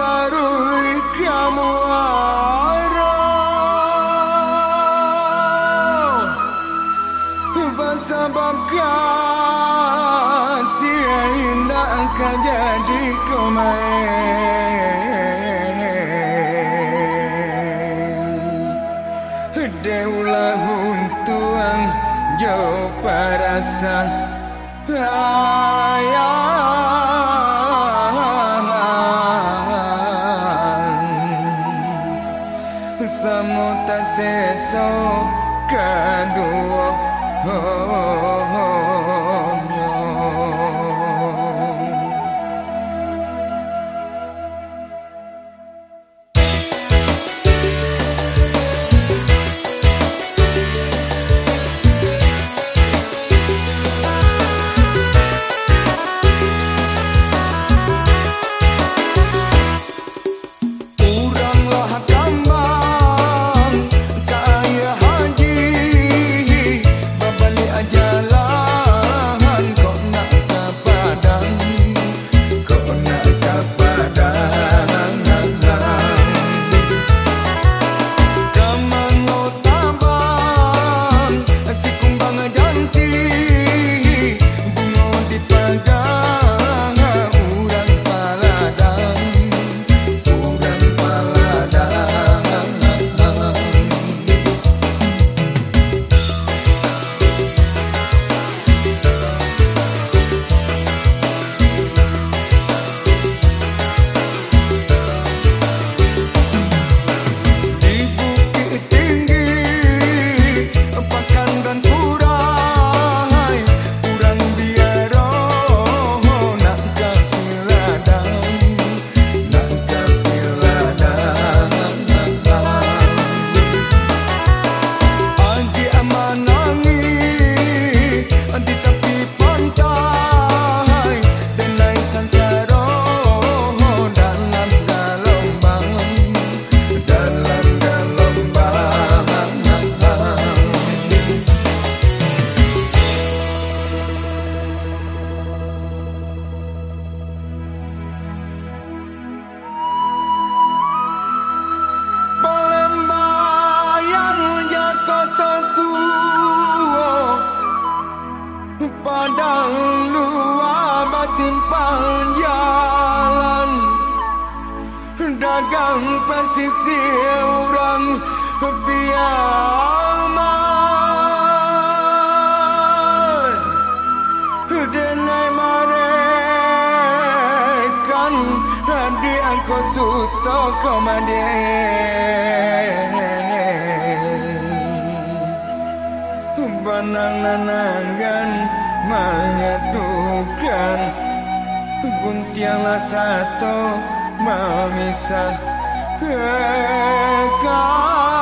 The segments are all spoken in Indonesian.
தருவிக்காமோ Sebab kasih indah akan jadi komen. Deulah untuang jauh parasa ayah. se so duo oh, oh, oh. Luar bersimpang jalan dagang pesisir orang piaman denai marekan di angko suto komandir. Banang nanangan menyatukan Guntianglah satu memisah Kau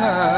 لها